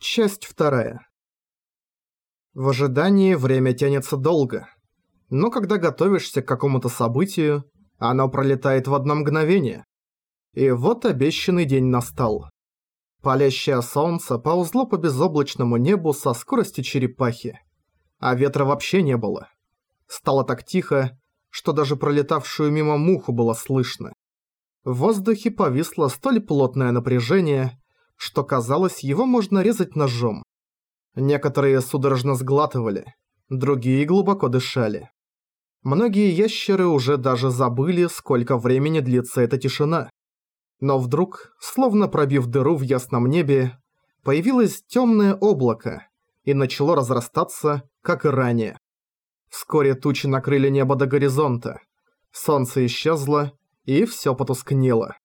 Часть вторая. В ожидании время тянется долго. Но когда готовишься к какому-то событию, оно пролетает в одно мгновение. И вот обещанный день настал. Палящее солнце ползло по безоблачному небу со скоростью черепахи. А ветра вообще не было. Стало так тихо, что даже пролетавшую мимо муху было слышно. В воздухе повисло столь плотное напряжение, что казалось, его можно резать ножом. Некоторые судорожно сглатывали, другие глубоко дышали. Многие ящеры уже даже забыли, сколько времени длится эта тишина. Но вдруг, словно пробив дыру в ясном небе, появилось темное облако и начало разрастаться, как и ранее. Вскоре тучи накрыли небо до горизонта. Солнце исчезло, и все потускнело.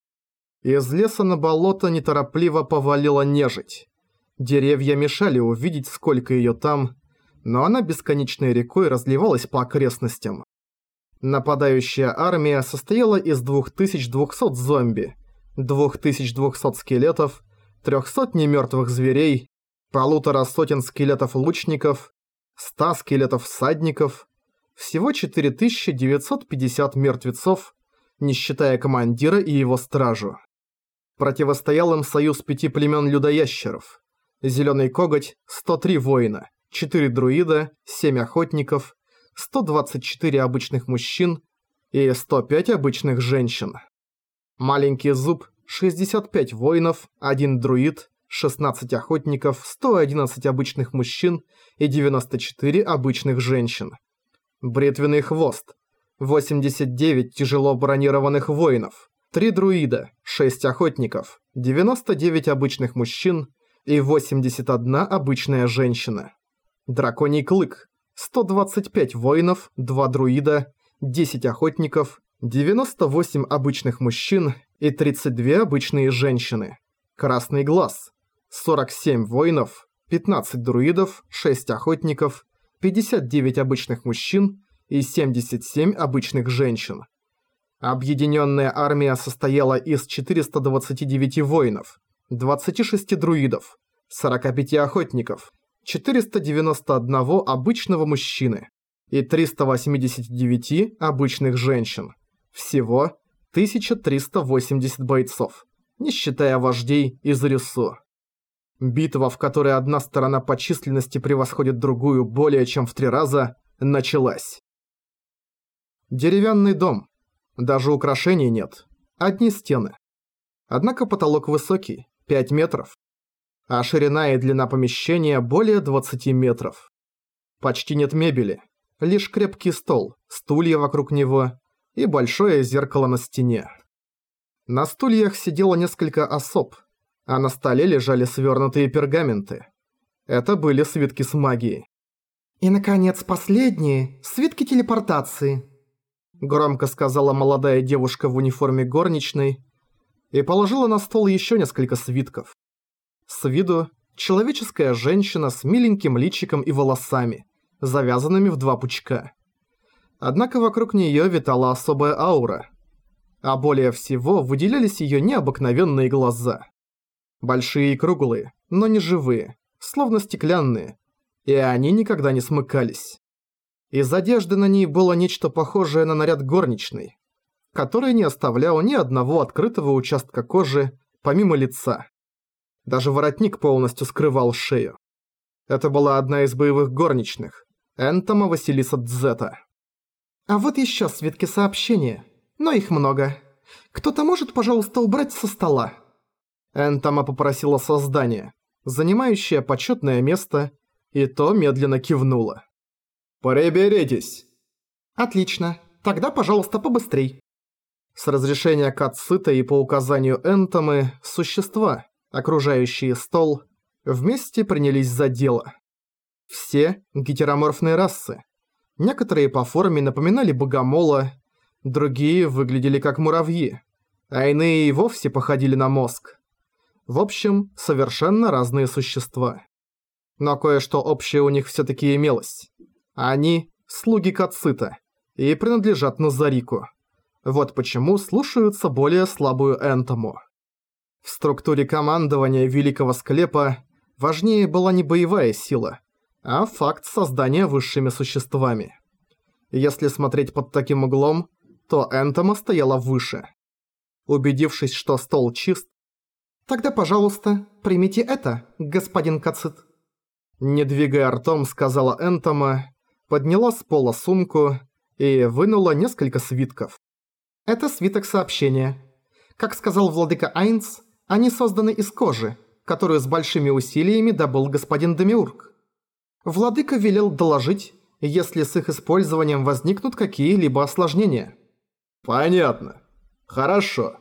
Из леса на болото неторопливо повалила нежить. Деревья мешали увидеть, сколько её там, но она бесконечной рекой разливалась по окрестностям. Нападающая армия состояла из 2200 зомби, 2200 скелетов, 300 немёртвых зверей, полутора сотен скелетов лучников, 100 скелетов всадников, всего 4950 мертвецов, не считая командира и его стражу. Противостоял им союз пяти племен людоящеров. Зеленый коготь – 103 воина, 4 друида, 7 охотников, 124 обычных мужчин и 105 обычных женщин. Маленький зуб – 65 воинов, 1 друид, 16 охотников, 111 обычных мужчин и 94 обычных женщин. Бритвенный хвост – 89 тяжело бронированных воинов, 3 друида, 6 охотников, 99 обычных мужчин и 81 обычная женщина. Драконий клык, 125 воинов, 2 друида, 10 охотников, 98 обычных мужчин и 32 обычные женщины. Красный глаз, 47 воинов, 15 друидов, 6 охотников, 59 обычных мужчин и 77 обычных женщин. Объединенная армия состояла из 429 воинов, 26 друидов, 45 охотников, 491 обычного мужчины и 389 обычных женщин. Всего 1380 бойцов, не считая вождей из Рису. Битва, в которой одна сторона по численности превосходит другую более чем в три раза, началась. Деревянный дом – даже украшений нет. Одни стены. Однако потолок высокий, 5 метров. А ширина и длина помещения более 20 метров. Почти нет мебели. Лишь крепкий стол, стулья вокруг него и большое зеркало на стене. На стульях сидело несколько особ, а на столе лежали свернутые пергаменты. Это были свитки с магией. И, наконец, последние – свитки телепортации – громко сказала молодая девушка в униформе горничной и положила на стол еще несколько свитков. С виду человеческая женщина с миленьким личиком и волосами, завязанными в два пучка. Однако вокруг нее витала особая аура. А более всего выделялись ее необыкновенные глаза. Большие и круглые, но не живые, словно стеклянные, и они никогда не смыкались. Из одежды на ней было нечто похожее на наряд горничной, который не оставлял ни одного открытого участка кожи, помимо лица. Даже воротник полностью скрывал шею. Это была одна из боевых горничных, Энтома Василиса Дзета. «А вот еще свитки сообщения, но их много. Кто-то может, пожалуйста, убрать со стола?» Энтома попросила создание, занимающее почетное место, и то медленно кивнуло. «Приберитесь!» «Отлично. Тогда, пожалуйста, побыстрей». С разрешения Кацута и по указанию Энтомы, существа, окружающие стол, вместе принялись за дело. Все гетероморфные расы. Некоторые по форме напоминали богомола, другие выглядели как муравьи, а иные и вовсе походили на мозг. В общем, совершенно разные существа. Но кое-что общее у них всё-таки имелось. Они – слуги Кацита и принадлежат Назарику. Вот почему слушаются более слабую Энтому. В структуре командования Великого Склепа Важнее была не боевая сила, а факт создания высшими существами. Если смотреть под таким углом, то Энтома стояла выше. Убедившись, что стол чист, «Тогда, пожалуйста, примите это, господин Кацит». Не двигая ртом, сказала Энтома, подняла с пола сумку и вынула несколько свитков. «Это свиток сообщения. Как сказал владыка Айнс, они созданы из кожи, которую с большими усилиями добыл господин Демиург. Владыка велел доложить, если с их использованием возникнут какие-либо осложнения». «Понятно. Хорошо.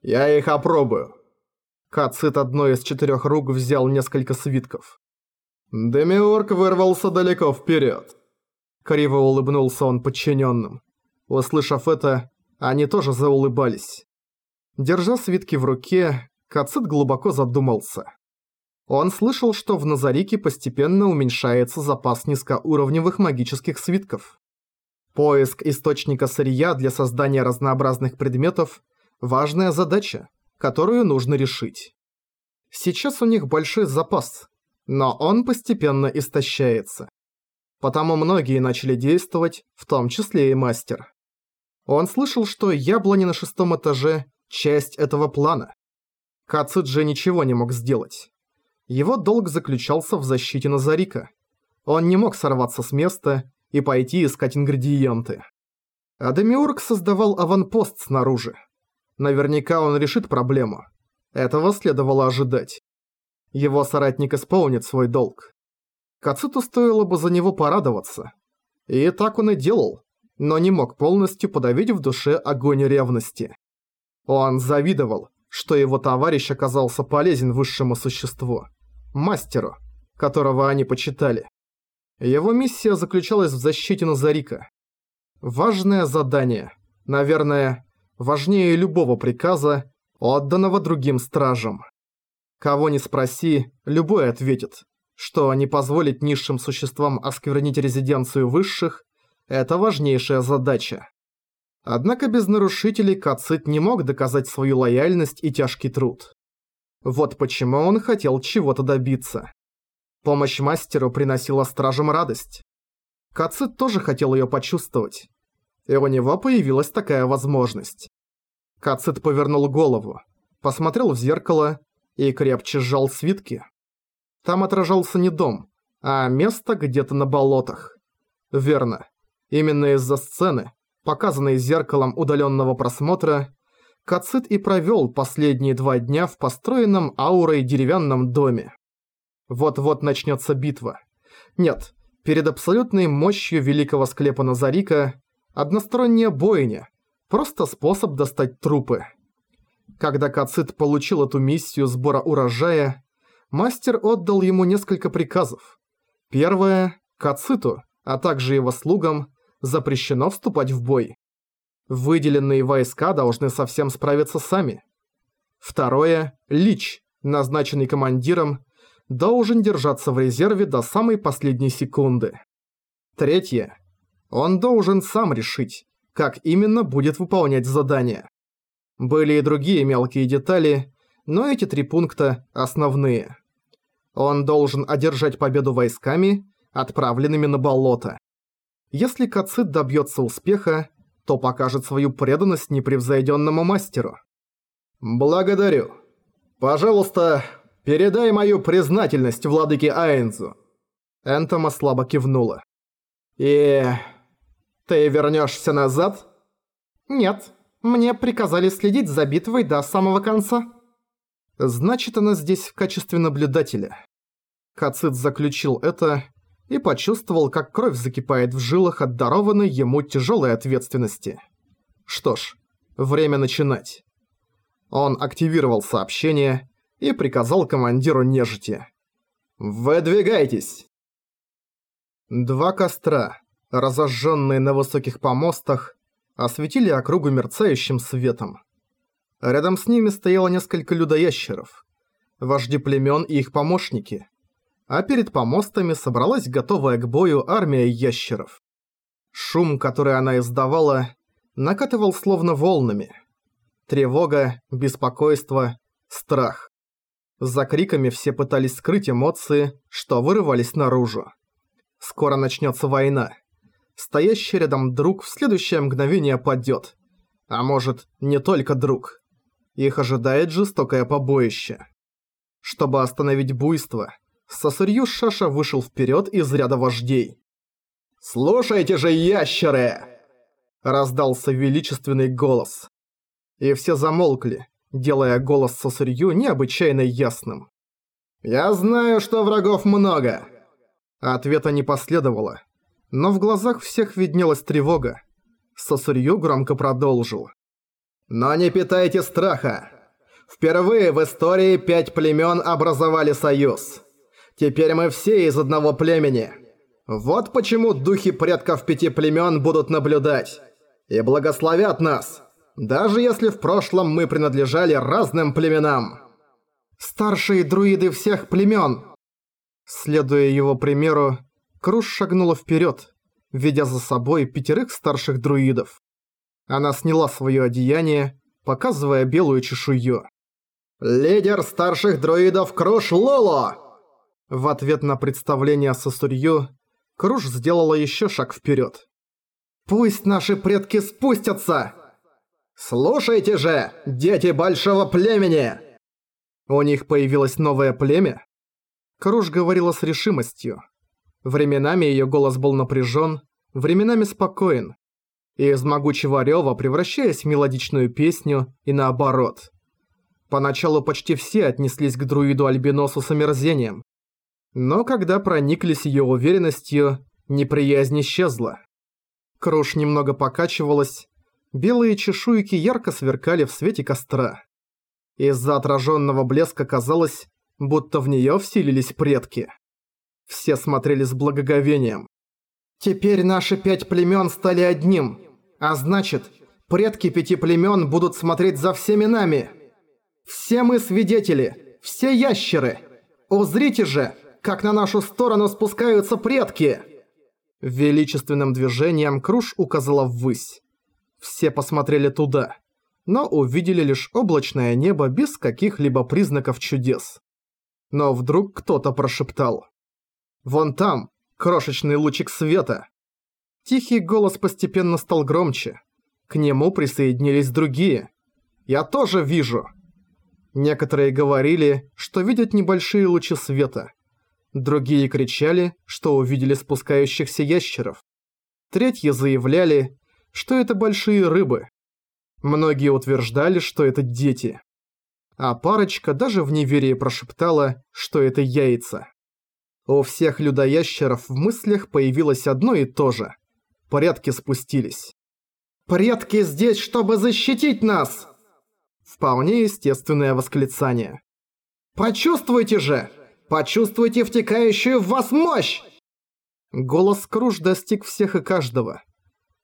Я их опробую». Кацит одной из четырех рук взял несколько свитков. Демиург вырвался далеко вперед. Криво улыбнулся он подчиненным. Услышав это, они тоже заулыбались. Держа свитки в руке, Кацит глубоко задумался. Он слышал, что в Назарике постепенно уменьшается запас низкоуровневых магических свитков. Поиск источника сырья для создания разнообразных предметов – важная задача, которую нужно решить. Сейчас у них большой запас, но он постепенно истощается. Потому многие начали действовать, в том числе и мастер. Он слышал, что яблони на шестом этаже – часть этого плана. Кацуджи ничего не мог сделать. Его долг заключался в защите Назарика. Он не мог сорваться с места и пойти искать ингредиенты. А Демиург создавал аванпост снаружи. Наверняка он решит проблему. Этого следовало ожидать. Его соратник исполнит свой долг. Кацуту стоило бы за него порадоваться. И так он и делал, но не мог полностью подавить в душе огонь ревности. Он завидовал, что его товарищ оказался полезен высшему существу, мастеру, которого они почитали. Его миссия заключалась в защите Назарика. Важное задание, наверное, важнее любого приказа, отданного другим стражам. Кого ни спроси, любой ответит, что не позволить низшим существам осквернить резиденцию высших – это важнейшая задача. Однако без нарушителей Кацит не мог доказать свою лояльность и тяжкий труд. Вот почему он хотел чего-то добиться. Помощь мастеру приносила стражам радость. Кацит тоже хотел ее почувствовать и у него появилась такая возможность. Кацит повернул голову, посмотрел в зеркало и крепче сжал свитки. Там отражался не дом, а место где-то на болотах. Верно. Именно из-за сцены, показанной зеркалом удаленного просмотра, Кацит и провел последние два дня в построенном аурой деревянном доме. Вот-вот начнется битва. Нет, перед абсолютной мощью великого склепа Назарика Односторонняя бойня. Просто способ достать трупы. Когда Кацит получил эту миссию сбора урожая, мастер отдал ему несколько приказов. Первое – Кациту, а также его слугам, запрещено вступать в бой. Выделенные войска должны совсем справиться сами. Второе – Лич, назначенный командиром, должен держаться в резерве до самой последней секунды. Третье он должен сам решить, как именно будет выполнять задание. Были и другие мелкие детали, но эти три пункта основные. Он должен одержать победу войсками, отправленными на болото. Если Кацит добьется успеха, то покажет свою преданность непревзойденному мастеру. «Благодарю. Пожалуйста, передай мою признательность владыке Айнзу». Энтома слабо кивнула. «И «Ты вернешься назад?» «Нет, мне приказали следить за битвой до самого конца». «Значит, она здесь в качестве наблюдателя». Кацит заключил это и почувствовал, как кровь закипает в жилах от дарованной ему тяжелой ответственности. Что ж, время начинать. Он активировал сообщение и приказал командиру нежити. «Выдвигайтесь!» Два костра, разожженные на высоких помостах, осветили округу мерцающим светом. Рядом с ними стояло несколько людоящеров, вожди племен и их помощники, а перед помостами собралась готовая к бою армия ящеров. Шум, который она издавала, накатывал словно волнами. Тревога, беспокойство, страх. За криками все пытались скрыть эмоции, что вырывались наружу. Скоро начнется война. Стоящий рядом друг в следующее мгновение падет. А может, не только друг. Их ожидает жестокое побоище. Чтобы остановить буйство, Сосырью Шаша вышел вперед из ряда вождей. «Слушайте же, ящеры!» Раздался величественный голос. И все замолкли, делая голос Сосырью необычайно ясным. «Я знаю, что врагов много!» Ответа не последовало, но в глазах всех виднелась тревога. Сосырью громко продолжил. «Но не питайте страха! Впервые в истории пять племен образовали союз. Теперь мы все из одного племени. Вот почему духи предков пяти племен будут наблюдать и благословят нас, даже если в прошлом мы принадлежали разным племенам. Старшие друиды всех племен. Следуя его примеру, Круш шагнула вперед, ведя за собой пятерых старших друидов. Она сняла свое одеяние, показывая белую чешую. «Лидер старших друидов Круш Лоло!» В ответ на представление Сосурью, Круш сделала еще шаг вперед. «Пусть наши предки спустятся!» «Слушайте же, дети большого племени!» У них появилось новое племя? Круш говорила с решимостью. Временами ее голос был напряжен, временами спокоен. И из могучего рёва превращаясь в мелодичную песню и наоборот. Поначалу почти все отнеслись к друиду-альбиносу с омерзением. Но когда прониклись ее уверенностью, неприязнь исчезла. Круш немного покачивалась, белые чешуйки ярко сверкали в свете костра. Из-за отраженного блеска казалось, будто в нее вселились предки. Все смотрели с благоговением. «Теперь наши пять племен стали одним, а значит, предки пяти племен будут смотреть за всеми нами. Все мы свидетели, все ящеры. Узрите же, как на нашу сторону спускаются предки!» Величественным движением Круш указала ввысь. Все посмотрели туда, но увидели лишь облачное небо без каких-либо признаков чудес. Но вдруг кто-то прошептал. «Вон там, крошечный лучик света!» Тихий голос постепенно стал громче. К нему присоединились другие. «Я тоже вижу!» Некоторые говорили, что видят небольшие лучи света. Другие кричали, что увидели спускающихся ящеров. Третьи заявляли, что это большие рыбы. Многие утверждали, что это дети. А парочка даже в неверии прошептала, что это яйца. У всех людоящеров в мыслях появилось одно и то же. Порядки спустились. «Предки здесь, чтобы защитить нас!» Вполне естественное восклицание. «Почувствуйте же! Почувствуйте втекающую в вас мощь!» Голос Круж достиг всех и каждого.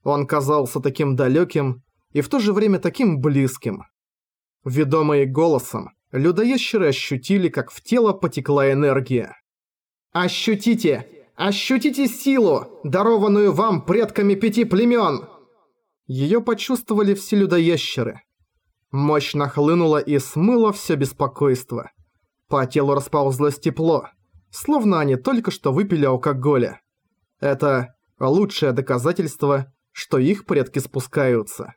Он казался таким далеким и в то же время таким близким. Ведомые голосом, людоящеры ощутили, как в тело потекла энергия. «Ощутите! Ощутите силу, дарованную вам предками пяти племен!» Ее почувствовали все людоящеры. Мощь нахлынула и смыла все беспокойство. По телу расползлось тепло, словно они только что выпили алкоголя. Это лучшее доказательство, что их предки спускаются.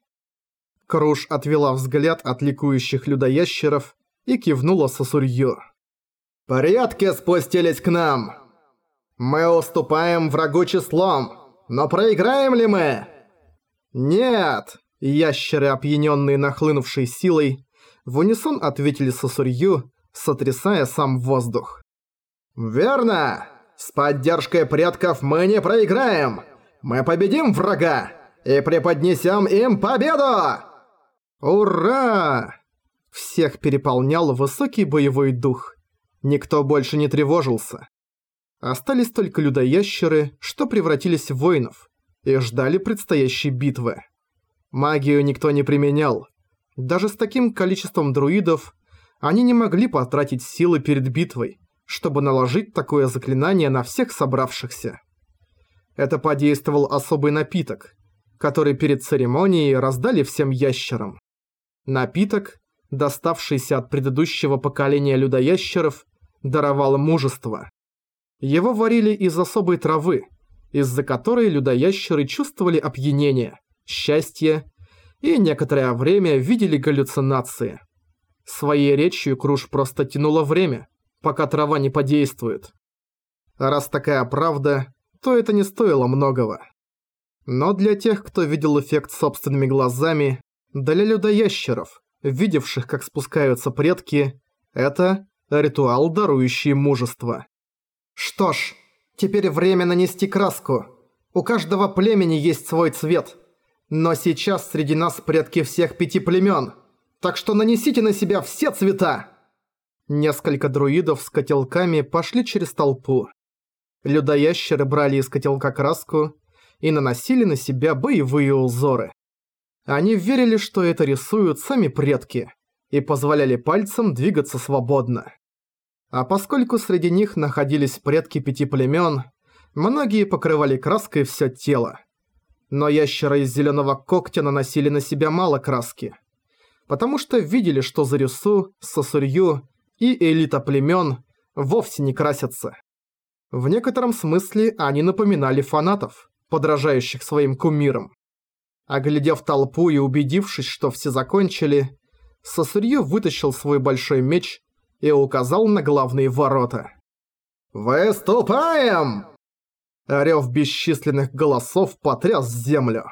Круш отвела взгляд от ликующих людоящеров и кивнула сосурью. «Порядки спустились к нам! Мы уступаем врагу числом, но проиграем ли мы?» «Нет!» Ящеры, опьяненные нахлынувшей силой, в унисон ответили сосурью, сотрясая сам воздух. «Верно! С поддержкой предков мы не проиграем! Мы победим врага и преподнесем им победу!» «Ура!» Всех переполнял высокий боевой дух. Никто больше не тревожился. Остались только людоящеры, что превратились в воинов, и ждали предстоящей битвы. Магию никто не применял. Даже с таким количеством друидов они не могли потратить силы перед битвой, чтобы наложить такое заклинание на всех собравшихся. Это подействовал особый напиток, который перед церемонией раздали всем ящерам. Напиток, доставшийся от предыдущего поколения людоящеров, даровал мужество. Его варили из особой травы, из-за которой людоящеры чувствовали опьянение, счастье и некоторое время видели галлюцинации. Своей речью Круш просто тянула время, пока трава не подействует. раз такая правда, то это не стоило многого. Но для тех, кто видел эффект собственными глазами, для людоящеров, видевших, как спускаются предки, это ритуал, дарующий мужество. Что ж, теперь время нанести краску. У каждого племени есть свой цвет. Но сейчас среди нас предки всех пяти племен – так что нанесите на себя все цвета!» Несколько друидов с котелками пошли через толпу. Людоящеры брали из котелка краску и наносили на себя боевые узоры. Они верили, что это рисуют сами предки, и позволяли пальцам двигаться свободно. А поскольку среди них находились предки пяти племен, многие покрывали краской все тело. Но ящеры из зеленого когтя наносили на себя мало краски – потому что видели, что Зарюсу, Сосурью и элита племен вовсе не красятся. В некотором смысле они напоминали фанатов, подражающих своим кумирам. Оглядев толпу и убедившись, что все закончили, Сосурью вытащил свой большой меч и указал на главные ворота. «Выступаем!» Рёв бесчисленных голосов потряс землю.